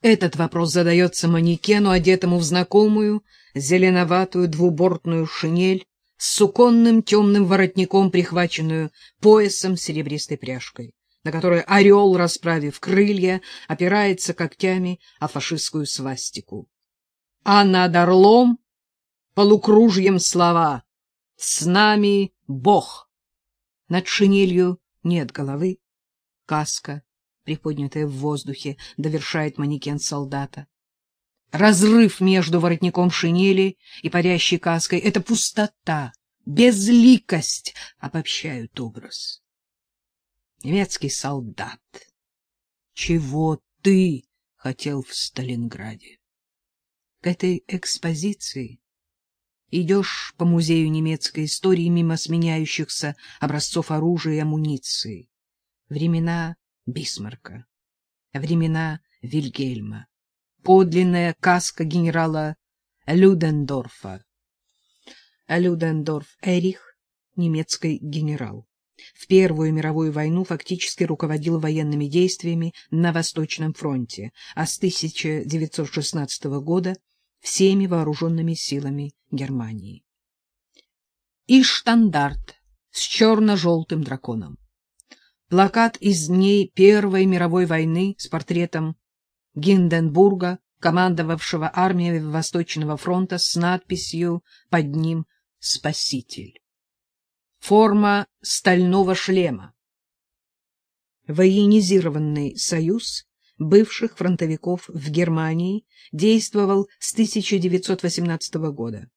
Этот вопрос задается манекену, одетому в знакомую зеленоватую двубортную шинель с суконным темным воротником, прихваченную поясом с серебристой пряжкой, на которой орел, расправив крылья, опирается когтями о фашистскую свастику. А над орлом полукружьем слова «С нами Бог!» Над шинелью нет головы, каска, приподнятая в воздухе, довершает манекен солдата. Разрыв между воротником шинели и парящей каской — это пустота, безликость обобщают образ. Немецкий солдат. Чего ты хотел в Сталинграде? К этой экспозиции идешь по музею немецкой истории мимо сменяющихся образцов оружия и амуниции. Времена Бисмарка, времена Вильгельма, подлинная каска генерала Людендорфа. Людендорф Эрих, немецкий генерал. В Первую мировую войну фактически руководил военными действиями на Восточном фронте, а с 1916 года всеми вооруженными силами Германии. И штандарт с черно-желтым драконом плакат из дней Первой мировой войны с портретом Гинденбурга, командовавшего армией Восточного фронта с надписью под ним «Спаситель». Форма стального шлема. Военизированный союз бывших фронтовиков в Германии действовал с 1918 года.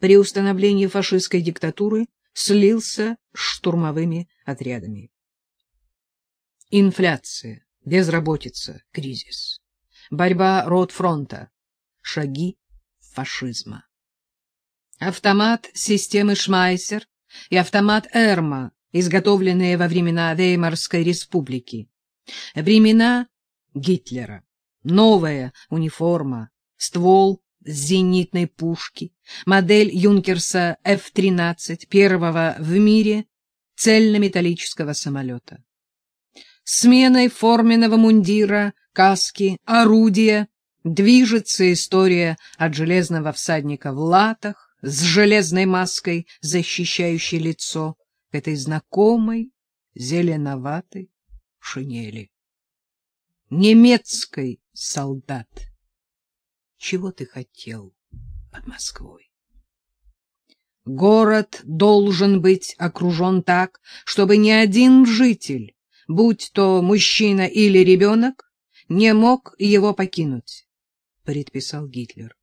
При установлении фашистской диктатуры слился с штурмовыми отрядами. Инфляция, безработица, кризис. Борьба Ротфронта. Шаги фашизма. Автомат системы Шмайсер и автомат Эрма, изготовленные во времена Веймарской республики. Времена Гитлера. Новая униформа, ствол зенитной пушки, модель Юнкерса F-13, первого в мире цельнометаллического самолета сменой форменного мундира, каски, орудия движется история от железного всадника в латах с железной маской, защищающей лицо, к этой знакомой зеленоватой шинели. Немецкий солдат. Чего ты хотел под Москвой? Город должен быть окружен так, чтобы ни один житель будь то мужчина или ребенок, не мог его покинуть, — предписал Гитлер.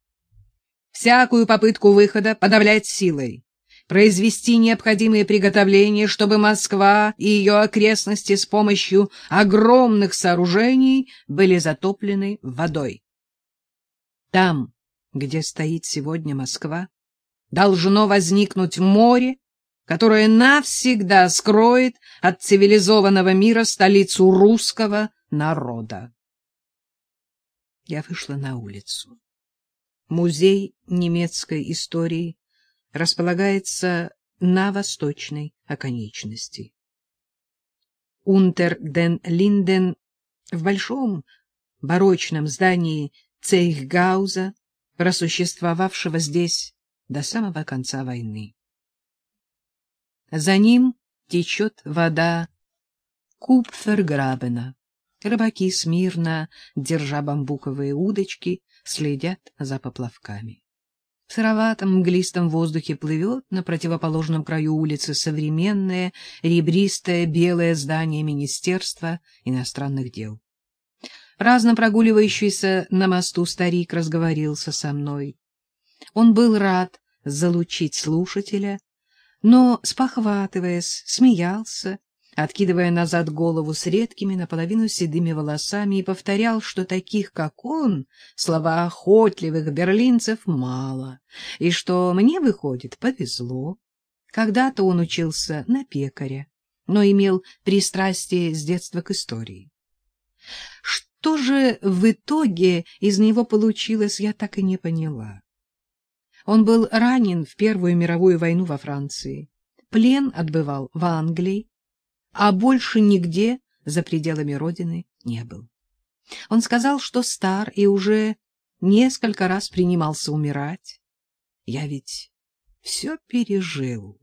Всякую попытку выхода подавлять силой, произвести необходимые приготовления, чтобы Москва и ее окрестности с помощью огромных сооружений были затоплены водой. Там, где стоит сегодня Москва, должно возникнуть море которое навсегда скроет от цивилизованного мира столицу русского народа. Я вышла на улицу. Музей немецкой истории располагается на восточной оконечности. Унтер ден Линден в большом барочном здании Цейхгауза, просуществовавшего здесь до самого конца войны. За ним течет вода Купферграбена. Рыбаки смирно, держа бамбуковые удочки, следят за поплавками. В сыроватом мглистом воздухе плывет на противоположном краю улицы современное ребристое белое здание Министерства иностранных дел. Праздно прогуливающийся на мосту старик разговорился со мной. Он был рад залучить слушателя но, спохватываясь, смеялся, откидывая назад голову с редкими наполовину седыми волосами, и повторял, что таких, как он, слова охотливых берлинцев мало, и что мне, выходит, повезло. Когда-то он учился на пекаря, но имел пристрастие с детства к истории. Что же в итоге из него получилось, я так и не поняла. Он был ранен в Первую мировую войну во Франции. Плен отбывал в Англии, а больше нигде за пределами родины не был. Он сказал, что стар и уже несколько раз принимался умирать. Я ведь все пережил.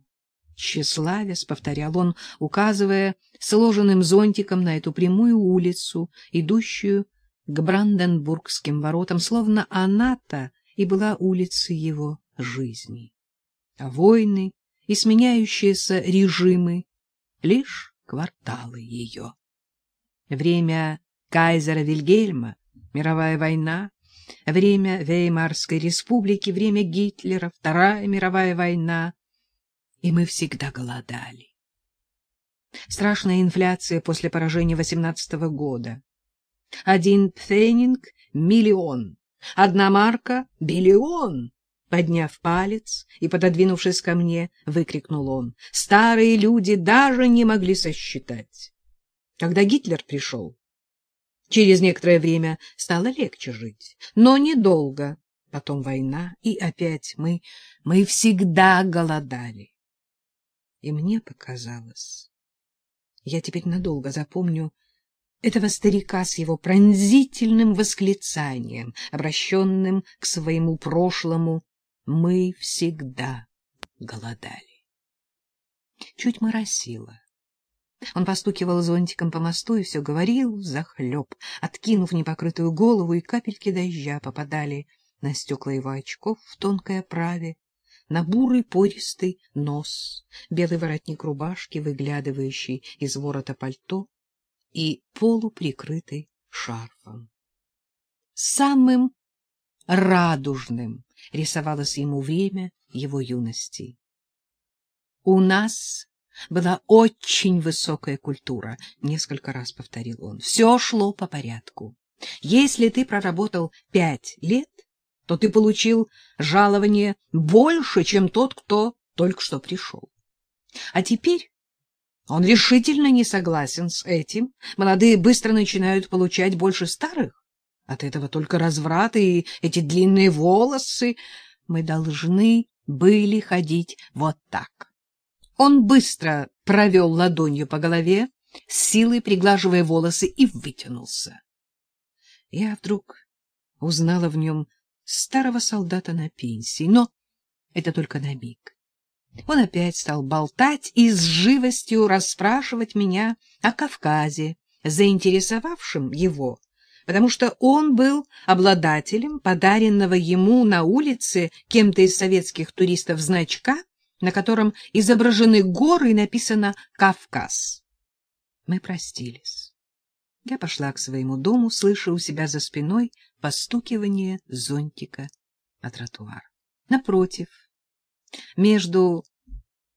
Тщеславец, — повторял он, указывая сложенным зонтиком на эту прямую улицу, идущую к Бранденбургским воротам, словно она-то и была улицей его жизни. А войны и сменяющиеся режимы — лишь кварталы ее. Время кайзера Вильгельма, мировая война, время Веймарской республики, время Гитлера, Вторая мировая война, и мы всегда голодали. Страшная инфляция после поражения 18 года. Один пфенинг — миллион, одна марка — биллион. Подняв палец и пододвинувшись ко мне, выкрикнул он. Старые люди даже не могли сосчитать. Когда Гитлер пришел, через некоторое время стало легче жить, но недолго. Потом война, и опять мы, мы всегда голодали. И мне показалось, я теперь надолго запомню этого старика с его пронзительным восклицанием, обращенным к своему прошлому, мы всегда голодали. Чуть моросило. Он постукивал зонтиком по мосту и все говорил взахлеб, откинув непокрытую голову, и капельки дождя попадали на стекла его очков в тонкой оправе, на бурый пористый нос, белый воротник рубашки, выглядывающий из ворота пальто и полуприкрытый шарфом. Самым радужным рисовалось ему время его юности. У нас была очень высокая культура, несколько раз повторил он. Все шло по порядку. Если ты проработал пять лет, то ты получил жалование больше, чем тот, кто только что пришел. А теперь он решительно не согласен с этим. Молодые быстро начинают получать больше старых. От этого только разврат и эти длинные волосы. Мы должны были ходить вот так. Он быстро провел ладонью по голове, с силой приглаживая волосы, и вытянулся. Я вдруг узнала в нем старого солдата на пенсии, но это только на миг. Он опять стал болтать и с живостью расспрашивать меня о Кавказе, заинтересовавшем его, потому что он был обладателем подаренного ему на улице кем-то из советских туристов значка, на котором изображены горы и написано «Кавказ». Мы простились. Я пошла к своему дому, слыша у себя за спиной постукивание зонтика на тротуар. Напротив, между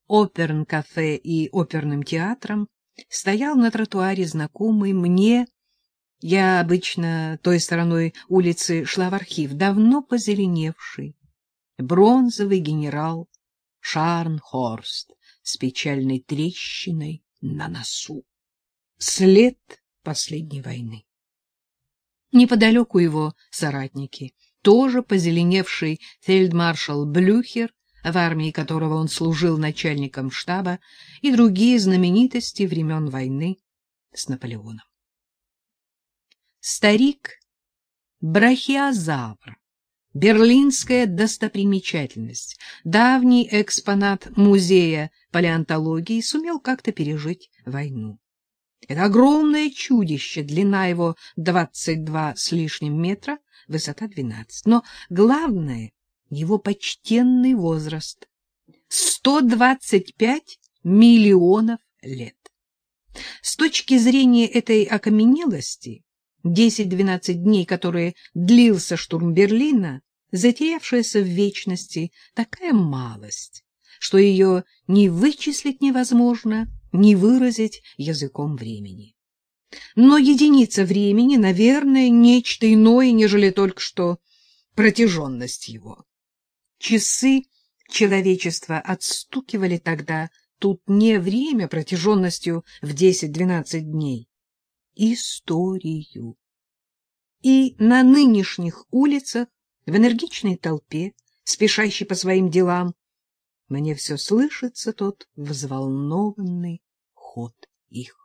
оперн-кафе и оперным театром стоял на тротуаре знакомый мне, я обычно той стороной улицы шла в архив, давно позеленевший, бронзовый генерал Шарнхорст с печальной трещиной на носу. След последней войны. Неподалеку его соратники, тоже позеленевший фельдмаршал Блюхер, в армии которого он служил начальником штаба, и другие знаменитости времен войны с Наполеоном. Старик Брахиозавр, берлинская достопримечательность, давний экспонат музея палеонтологии, сумел как-то пережить войну. Это огромное чудище, длина его 22 с лишним метра, высота 12. Но главное — его почтенный возраст — 125 миллионов лет. С точки зрения этой окаменелости, 10-12 дней, которые длился штурм Берлина, затерявшаяся в вечности такая малость, что ее ни вычислить невозможно, не выразить языком времени. Но единица времени, наверное, нечто иное, нежели только что протяженность его. Часы человечества отстукивали тогда тут не время протяженностью в 10-12 дней, историю. И на нынешних улицах, в энергичной толпе, спешащей по своим делам, мне все слышится тот взволнованный ход их.